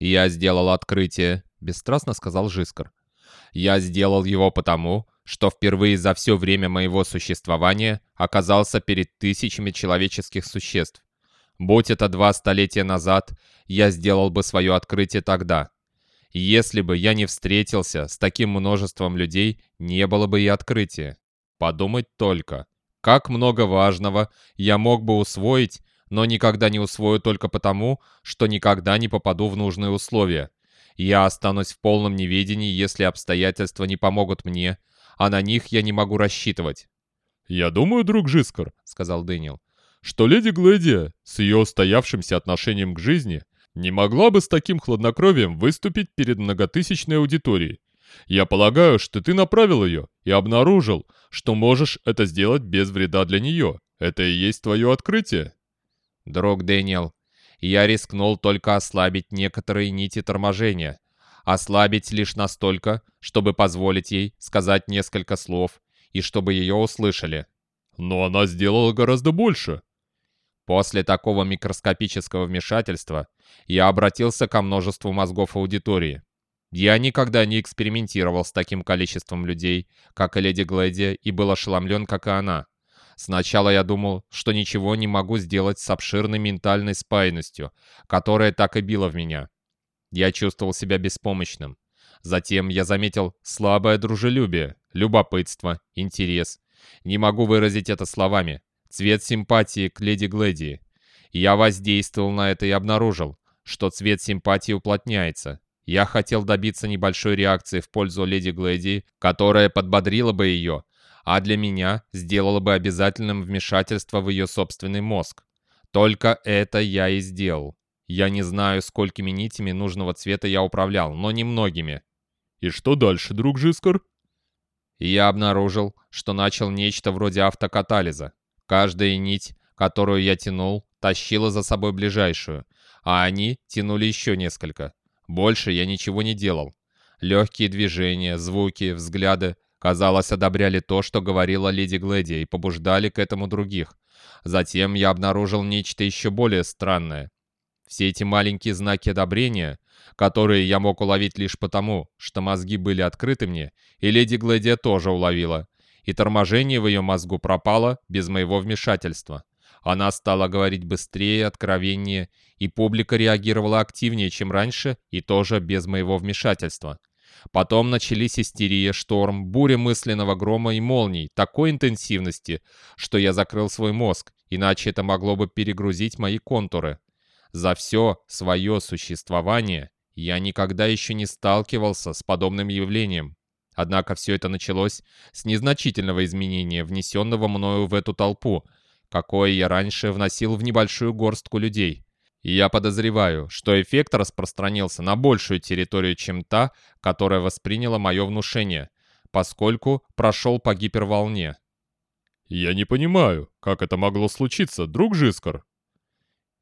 «Я сделал открытие», — бесстрастно сказал Жискар. «Я сделал его потому, что впервые за все время моего существования оказался перед тысячами человеческих существ. Будь это два столетия назад, я сделал бы свое открытие тогда. Если бы я не встретился с таким множеством людей, не было бы и открытия. Подумать только, как много важного я мог бы усвоить, но никогда не усвою только потому, что никогда не попаду в нужные условия. Я останусь в полном неведении, если обстоятельства не помогут мне, а на них я не могу рассчитывать. «Я думаю, друг Жискар», — сказал Дэниел, что леди Глэдия с ее устоявшимся отношением к жизни не могла бы с таким хладнокровием выступить перед многотысячной аудиторией. Я полагаю, что ты направил ее и обнаружил, что можешь это сделать без вреда для нее. Это и есть твое открытие. Друг Дэниел, я рискнул только ослабить некоторые нити торможения. Ослабить лишь настолько, чтобы позволить ей сказать несколько слов и чтобы ее услышали. Но она сделала гораздо больше. После такого микроскопического вмешательства я обратился ко множеству мозгов аудитории. Я никогда не экспериментировал с таким количеством людей, как и леди Глэдия, и был ошеломлен, как и она. Сначала я думал, что ничего не могу сделать с обширной ментальной спайностью, которая так и била в меня. Я чувствовал себя беспомощным. Затем я заметил слабое дружелюбие, любопытство, интерес. Не могу выразить это словами, цвет симпатии к леди Глэдии. Я воздействовал на это и обнаружил, что цвет симпатии уплотняется. Я хотел добиться небольшой реакции в пользу леди Глэдии, которая подбодрила бы ее, а для меня сделала бы обязательным вмешательство в ее собственный мозг. Только это я и сделал. Я не знаю, сколькими нитями нужного цвета я управлял, но немногими. И что дальше, друг Жискар? Я обнаружил, что начал нечто вроде автокатализа. Каждая нить, которую я тянул, тащила за собой ближайшую, а они тянули еще несколько. Больше я ничего не делал. Легкие движения, звуки, взгляды, казалось, одобряли то, что говорила леди Глэдия, и побуждали к этому других. Затем я обнаружил нечто еще более странное. Все эти маленькие знаки одобрения, которые я мог уловить лишь потому, что мозги были открыты мне, и леди Глэдия тоже уловила, и торможение в ее мозгу пропало без моего вмешательства. Она стала говорить быстрее, откровеннее, и публика реагировала активнее, чем раньше, и тоже без моего вмешательства. Потом начались истерия, шторм, буря мысленного грома и молний такой интенсивности, что я закрыл свой мозг, иначе это могло бы перегрузить мои контуры. За все свое существование я никогда еще не сталкивался с подобным явлением. Однако все это началось с незначительного изменения, внесенного мною в эту толпу, какое я раньше вносил в небольшую горстку людей. И я подозреваю, что эффект распространился на большую территорию, чем та, которая восприняла мое внушение, поскольку прошел по гиперволне. «Я не понимаю, как это могло случиться, друг Жискар?»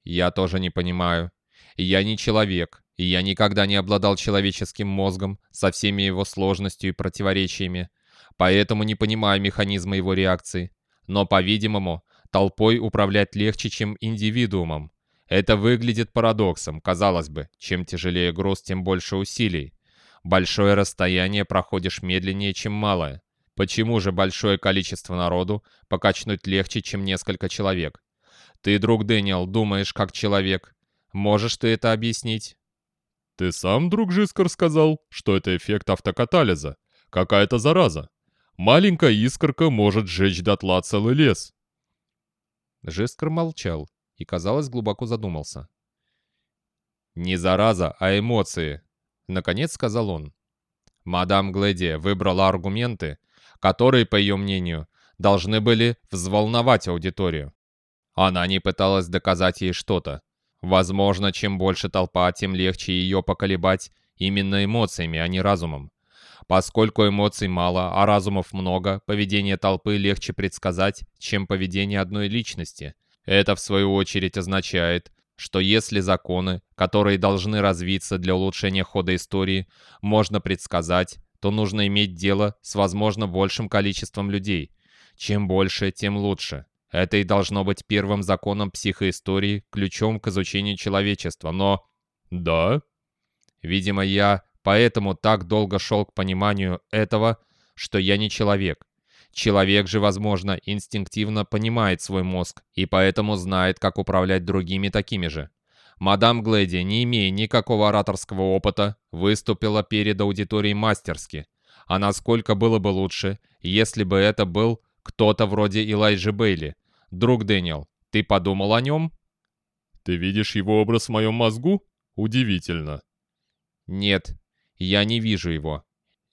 «Я тоже не понимаю. Я не человек, и я никогда не обладал человеческим мозгом со всеми его сложностью и противоречиями, поэтому не понимаю механизма его реакции. Но, по-видимому, толпой управлять легче, чем индивидуумом. Это выглядит парадоксом, казалось бы, чем тяжелее груз, тем больше усилий. Большое расстояние проходишь медленнее, чем малое. Почему же большое количество народу покачнуть легче, чем несколько человек? Ты, друг Дэниел, думаешь как человек. Можешь ты это объяснить? «Ты сам, друг Жискар, сказал, что это эффект автокатализа. Какая-то зараза. Маленькая искорка может сжечь дотла целый лес». Жискар молчал и, казалось, глубоко задумался. «Не зараза, а эмоции», — наконец сказал он. Мадам Глэди выбрала аргументы, которые, по ее мнению, должны были взволновать аудиторию. Она не пыталась доказать ей что-то, Возможно, чем больше толпа, тем легче ее поколебать именно эмоциями, а не разумом. Поскольку эмоций мало, а разумов много, поведение толпы легче предсказать, чем поведение одной личности. Это, в свою очередь, означает, что если законы, которые должны развиться для улучшения хода истории, можно предсказать, то нужно иметь дело с возможно большим количеством людей. Чем больше, тем лучше. Это и должно быть первым законом психоистории, ключом к изучению человечества, но... Да? Видимо, я поэтому так долго шел к пониманию этого, что я не человек. Человек же, возможно, инстинктивно понимает свой мозг и поэтому знает, как управлять другими такими же. Мадам Глэди, не имея никакого ораторского опыта, выступила перед аудиторией мастерски. А насколько было бы лучше, если бы это был кто-то вроде Элайджи Бейли. Друг Дэниел, ты подумал о нем? Ты видишь его образ в моем мозгу? Удивительно. Нет, я не вижу его.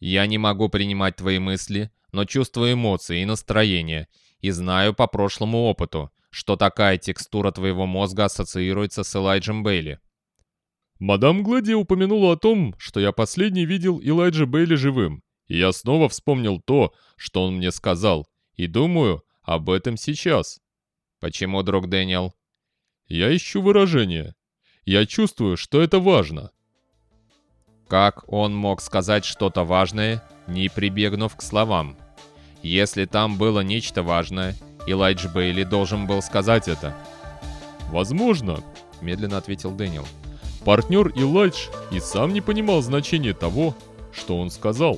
Я не могу принимать твои мысли, но чувствую эмоции и настроение, и знаю по прошлому опыту, что такая текстура твоего мозга ассоциируется с Элайджем Бейли. Мадам Глади упомянула о том, что я последний видел Элайджа Бейли живым, и я снова вспомнил то, что он мне сказал, и думаю об этом сейчас. Почему, друг Дэниел? Я ищу выражение. Я чувствую, что это важно. Как он мог сказать что-то важное, не прибегнув к словам? Если там было нечто важное, Элайдж Бейли должен был сказать это. «Возможно», — медленно ответил Дэниел. «Партнер Элайдж и сам не понимал значения того, что он сказал».